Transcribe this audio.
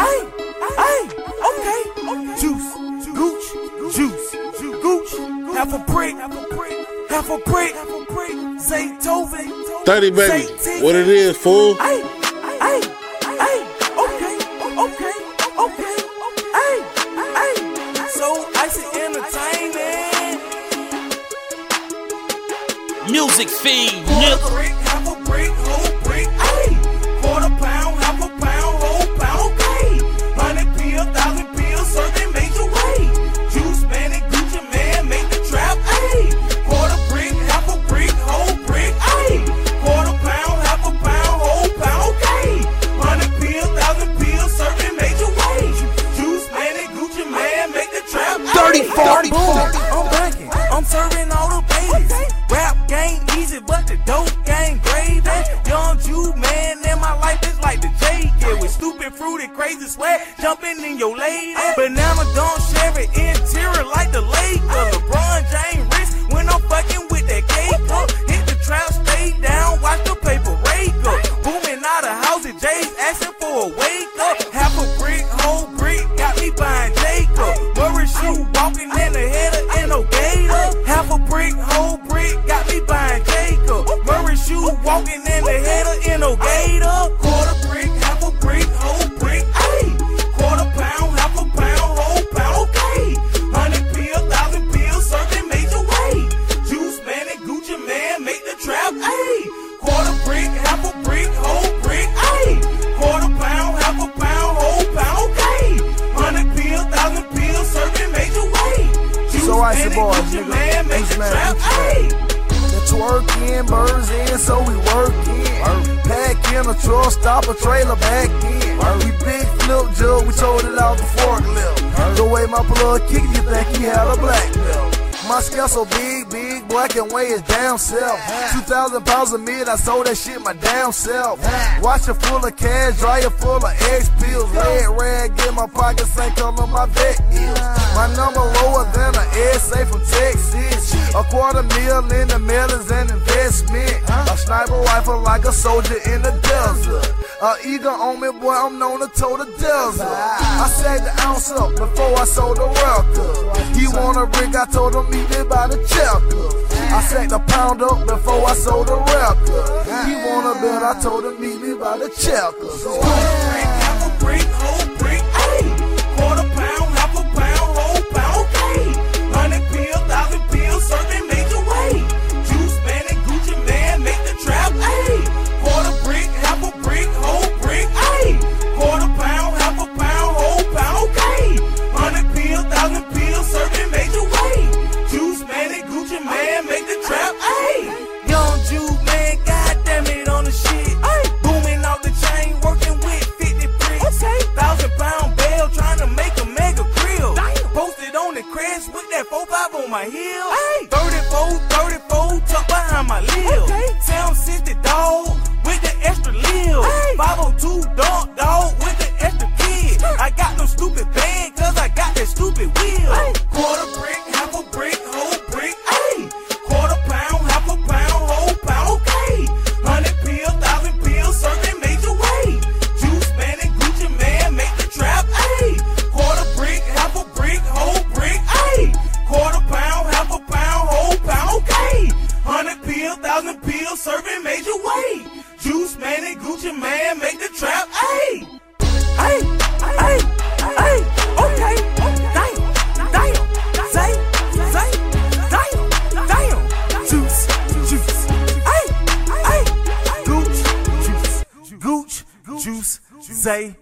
Hey, hey, okay. Juice, gooch, juice, gooch. Half a brick, half a brick, Zaytoven. 30, baby. What it is, fool? Hey, hey, hey, okay, okay, okay. Hey, hey. So icy entertaining. Music feed, Quarter nigga. brick, half a brick, whole brick, 30, 40, I'm banking, I'm serving all the babies. Rap game easy, but the dope game gravy. Young Jew man, and my life is like the J. Yeah, with stupid, fruity, crazy sweat, jumping in your lady. Banana don't share it, interior like the lake. Walking in the header in no gator. Half a brick, whole brick, got me buying Jacob. Murray shoe, walking in the header in no gator. Juice So I man and suppose, nigga, man make Gucci the man, trap, Gucci Mane. ayy. The twerk in, birds in, so we work in. Pack in a truck, stop a trailer back in. We big flip jug, we told it out the forklift. The way my plug kick, you think he had a black belt. My scale so big, big, boy, I can weigh it down self. 2,000 pounds of meat, I sold that shit my damn self. Watch it full of cash, dryer full of X pills. Red rag in my pocket, same color my vet is. My number lower than a SA from Texas. A quarter mil in the mail is an sniper rifle like a soldier in the desert. A eagle on me, boy, I'm known to toe the desert. I sagged the ounce up before I sold the record. He want a brick, I told him meet me by the checker. I sacked a pound up before I sold the record. He want a bet, I told him meet me by the checker. Quarter brick, half a brick, on with that 4-5 on my heel. 34, 34, tucked behind my lil. Sound 60 dog with the extra lil. Say,